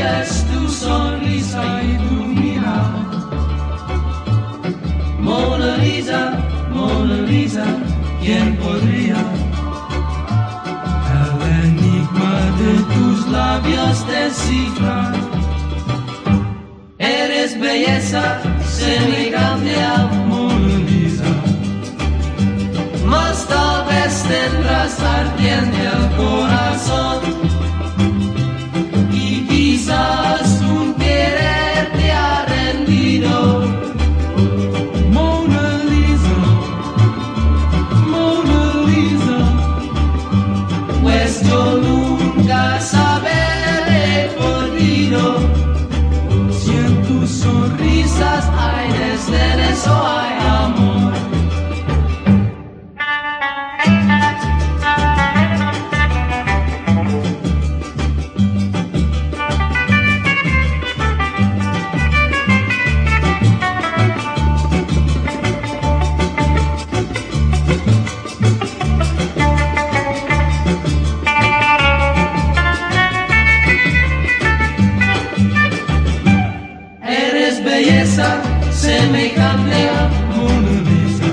es tu sonrisa ilumina. Mona Lisa, Mona Lisa, ¿quién podría? El enigma de tus labios descifrar. Eres belleza semejante a Mona Lisa, mas tal vez tendrás ardiente the sun. Me candea, Mona Lisa.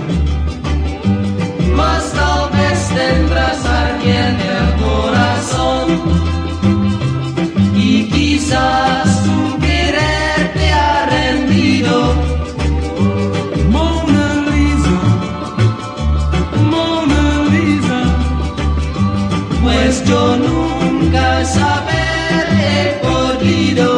Más tal vez tendrás ardiente corazón. Y quizás tu querer te ha rendido, Mona Lisa. Mona Lisa. Pues yo nunca saber he podido.